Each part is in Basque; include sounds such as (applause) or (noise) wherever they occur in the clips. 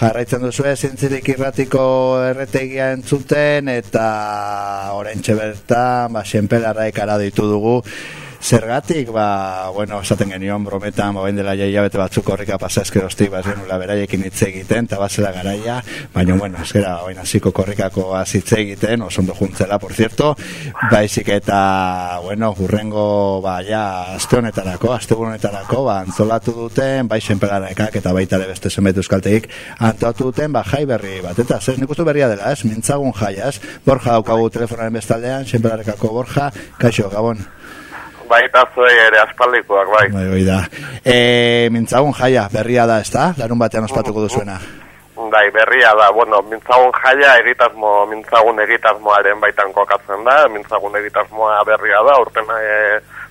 Jarraitzen duzu zintzirik irratiko erretegia entzuten eta orentxe bertan, ba, senpelarra ekara ditu dugu Zergatik, ba, bueno, esaten genion brometan, ba, dela jaia bete batzuk horrika pasa eskerosti, ba, zenula beraiekin hitz egiten, eta bazela garaia, baina, bueno, eskera, oin hasiko korrikako hitz egiten, oso ondo juntzela, por cierto, baizik eta, bueno, hurrengo, ba, ja, aste honetarako, aste honetarako, ba, antzolatu duten, bai, senpelarekak, eta baita ere beste zenbait euskalteik, antolatu duten, ba, jai berri bat, eta zer, nik berria dela, ez, mintzagun jaiaz, borja daukagu telefonaren bestaldean, senpelarekako borja, kaixo, gabon bai, eta zuei ere aspaldikoak, bai. Bai, bai da. E, mintzagun jaia, berria da, ez da? Larun batean ospatuko duzuena. Bai, berria da, bueno, mintzagun jaia egitazmo, mintzagun egitazmoaren baitan kokatzen da, mintzagun egitazmoa berria da, urten e,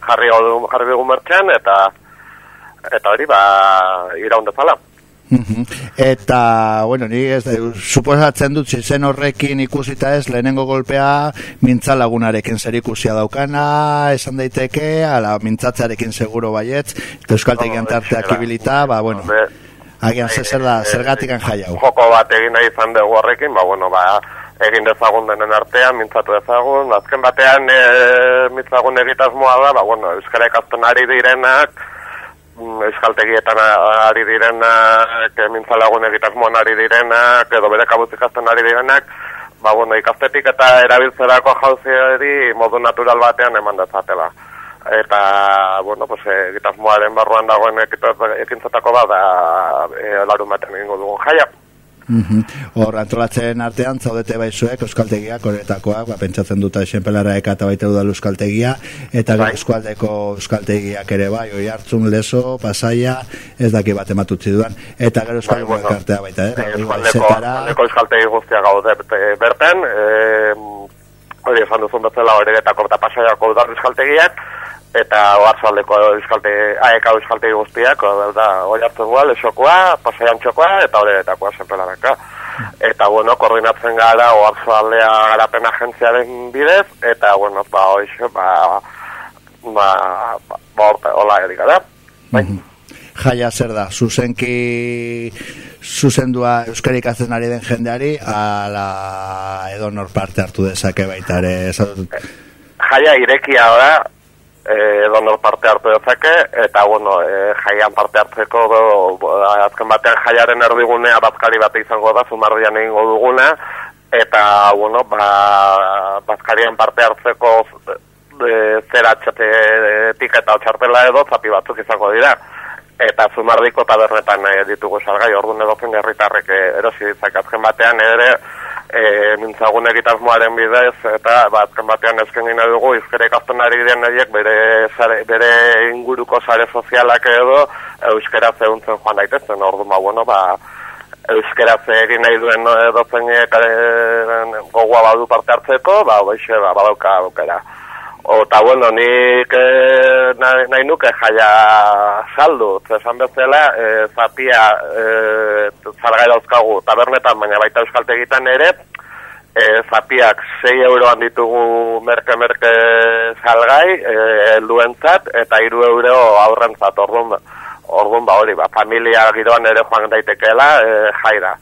jarri, jarri dugu mertxean, eta eta hori, ba, iraundezala. Eta, bueno, ni ez, suposatzen dut zen horrekin ikusita ez, lehenengo golpea mintza lagunarekin zer ikusia daukana, esan daiteke, ala mintzatzearekin seguro baiet, eta euskaltegian tarteak ibilita, ba, bueno, agian zer da, zer gatikan jai hau. Joko bat egin nahi izan dugu horrekin, ba, bueno, ba, egin dezagun denen artean, mintzatu dezagun, azken batean e, mintzagun egitazmoa da, ba, bueno, euskara ikazten ari direnak, euskaltegietan ari direnak, mintzalagun egitasmoan ari direnak, edo bere kabutzik ari direnak, ba, bueno, ikastetik eta erabiltzerako jauzi modu natural batean eman dezatela. Eta, bueno, pues, egitasmoaren barruan dagoen ekintzatako bat, da, e, larun batean egingo dugun jaia. Mhm. Hor, antolatzen artean, zaudete baizuek, euskaltegiak, horretakoak, ba, pentsatzen duta esenpelara eta baita dudal euskaltegia, eta bai. eskualdeko euskaltegiak ere bai, oi hartzun, leso, pasaia, ez daki bat ematutzi duan, eta gero euskaldeko bai, bueno, baita, eh? Bai, euskaldeko euskaltegi guztia gaude berten, hori esan duzun bezala hori eta korta pasaiako udar euskaltegiak, eta oartzaldeko euskalte, aeka euskalte guztiak, da, hori hartu gua, lesokoa, txokoa, eta hori etakoa zenpelaraka. Eta, bueno, koordinatzen gara oartzaldea garapen agentziaren bidez, eta, bueno, ba, hoxe, ba, ba, ba, ba, hola edik gara. Bai. Mhm. Jaia zer da, zuzenki zuzendua euskarik azen ari den jendeari, ala edo nor parte hartu dezake baitare. Jaia irekia da, eh donor parte hartu dezake eta bueno, e, jaian parte hartzeko do, azken batean jaiaren erdigunea bazkari bat izango da zumardian egingo duguna eta bueno, ba bazkarian parte hartzeko e, zera txatetik eta txartela edo zapi batzuk izango dira. Eta zumardiko tabernetan nahi ditugu salgai, orduan edo zen gerritarrek erosi ditzak azken batean ere e, mintzagun egitazmoaren bidez, eta bat, batean ezken gina dugu, izkere ikazten ari diren nahiek, bere, bere inguruko sare sozialak edo, euskera zehuntzen joan daitezen, ordu ma, bueno, ba, euskera egin nahi duen edo zeinek gogoa badu parte hartzeko, ba, baixe, ba, badauka aukera. Ota, bueno, nik eh, nahi, nuke jaia saldu, zesan bezala, e, zapia e, zargai dauzkagu tabernetan, baina baita euskaltegitan ere, e, zapiak 6 euroan ditugu merke-merke salgai, e, elduentzat, eta 3 euro aurrentzat, orduan, orduan ba hori, ba, familia giroan ere joan daitekeela, e, jaira.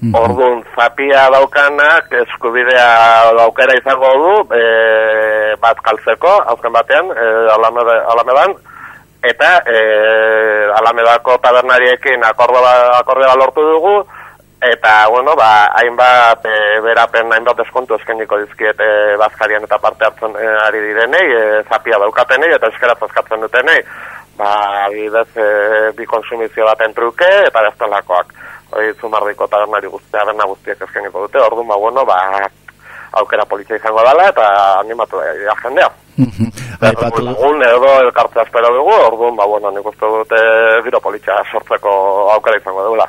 Mm Orduan, zapia daukanak eskubidea daukera izango du e, bat kaltzeko, azken batean, e, alamedan, eta e, alamedako tabernariekin akordea lortu dugu, eta, bueno, ba, hainbat e, berapen, hainbat deskontu eskeniko dizkiet e, bazkarian eta parte hartzen e, ari direnei, e, zapia daukatenei eta eskera zazkatzen dutenei, ba, bidez, e, bi konsumizio baten truke eta bestelakoak hori zumardiko tabernari guztia berna guztiak eskeniko dute, orduan, ba, bueno, ba, aukera politxe izango dela, eta animatu da jendea. (laughs) Aipatu du. Egun edo elkartzea espero dugu, orduan, ba, bueno, nik uste dute giro politxa sortzeko aukera izango dugula.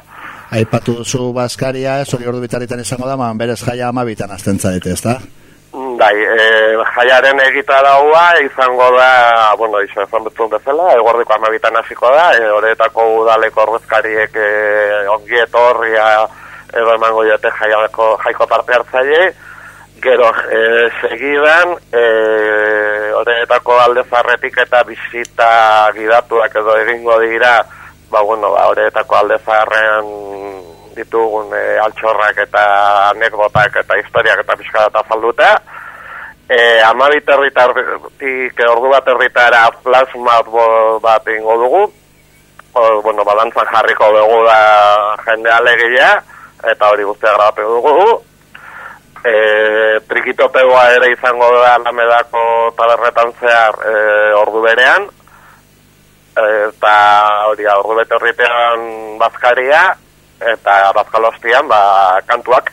Aipatu duzu Baskaria, hori ordu bitaritan izango da, man berez jaia amabitan azten zarete, ez da? Bai, e, jaiaren egita daua izango da, bueno, iso ezan betzun bezala, eguardiko amabitan hasiko da, e, horretako udaleko ordezkariek e, ongi etorria edo emango jote jaiako, jaiko parte hartzaile, gero e, segidan, e, horretako alde zarretik eta bizita gidatuak edo egingo dira ba, bueno, ba, horretako alde zaharrean ditugun e, altxorrak eta anekdotak eta historiak eta pixka eta zaldute. E, amabi territartik ordu bat erritara plasma bat ingo dugu. O, bueno, balantzan jarriko dugu da jende alegilea, eta hori guztia grabatu dugu. E, trikitopegoa ere izango da lamedako taberretan zehar e, ordu berean, eta hori aurru beterritean bazkaria eta bazkalostian ba, kantuak,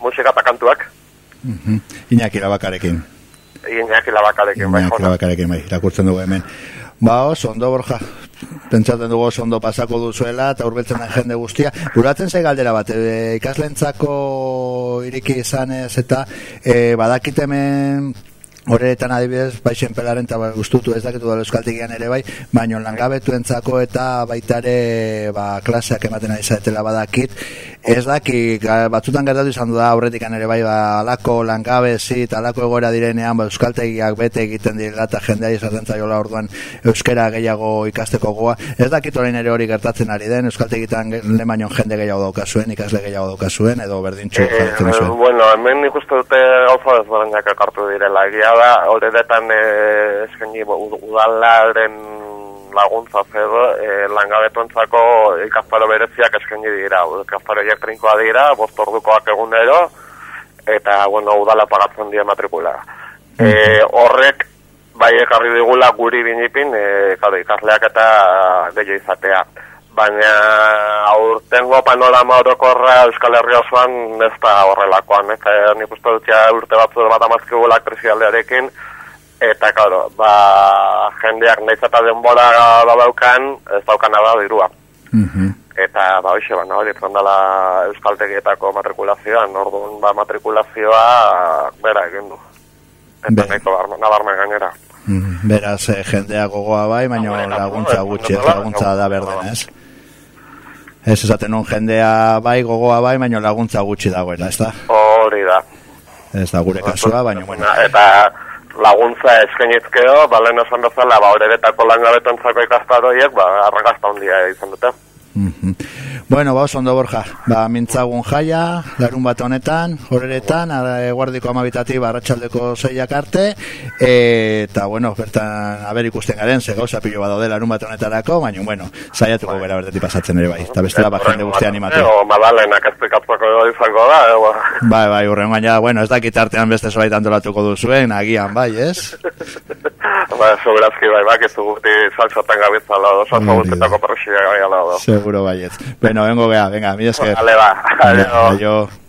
musika eta kantuak. Mm -hmm. Iñaki labakarekin. Iñaki labakarekin, bai. Iñaki labakarekin, bai, irakurtzen dugu hemen. Ba, oso, ondo, Borja, pentsatzen dugu oso ondo pasako duzuela, eta urbiltzen den jende guztia. Buratzen zei galdera bat, e, ikaslentzako iriki izanez, eta e, badakitemen Horretan adibidez, bai senpelaren eta guztutu ez dakitu da euskaltigian ere bai, baino langabetu entzako eta baitare ba, klaseak ematen ari zaetela badakit. Ez daki, batzutan gertatu izan du da horretik ere bai, ba, alako langabezi eta alako egoera direnean ba, euskaltegiak bete egiten direla eta jendea izaten zaiola orduan euskera gehiago ikasteko goa. Ez dakit orain ere hori gertatzen ari den, euskaltegitan le baino jende gehiago daukazuen, ikasle gehiago daukazuen, edo berdintxu e, e, Bueno, hemen ikustu dute gauza ezberdinak akartu direla, egia da, horretan e, eskaini udalaren laguntza zego, e, langabetontzako ikazparo bereziak eskaini dira, ikazparo elektrinkoa dira, bost ordukoak egunero, eta, bueno, udala pagatzen dira matrikula. E, horrek, bai ekarri digula guri binipin, e, ikasleak eta gehiago izatea. Baina aurtengo panorama orokorra Euskal Herria osoan ez da horrelakoan, eta nik uste dut urte batzu bat amazkigula krisialdearekin, eta, claro, ba, jendeak nahiz eta denbora da daukan, ez daukan da dirua. Mm Eta, ba, hoxe, ba, hori, zondala euskaltegietako matrikulazioan, orduan, ba, matrikulazioa, bera, egin du. Eta nahiko nabarmen gainera. Mm Beraz, eh, jendea gogoa bai, baina laguntza gutxi, laguntza da berden, ez? Ez esaten un jendea bai, gogoa bai, baina laguntza gutxi dagoela, ez da? Hori da. Ez da gure kasua, baina, bueno. Eta, laguntza eskainitzkeo, balen esan bezala, ba, horretako langabetan zako ikastaroiek, ba, arrakasta handia izan dute. Mm Bueno, ba, ondo borja, ba, mintzagun jaia, larun bat honetan, horretan, guardiko amabitati barratxaldeko zeiak arte, eta, bueno, bertan, haber ikusten garen, ze gauza pilo bat larun bat honetarako, baina, bueno, zaiatuko gara berdetik pasatzen ere bai, eta bestela ba, jende guztia animatu. Ego, madalenak esplikatuko izango da, ego. Bai, bai, urren baina, bueno, ez dakit artean beste zola antolatuko duzuen, agian, bai, ez? (laughs) ba, soberazki, bai, bak, ez duguti saltzotan gabitzala, oso, oso, Seguro baiet. Bueno, vengo, vea, venga, mi esker. Vale, va. Adiós. Adiós.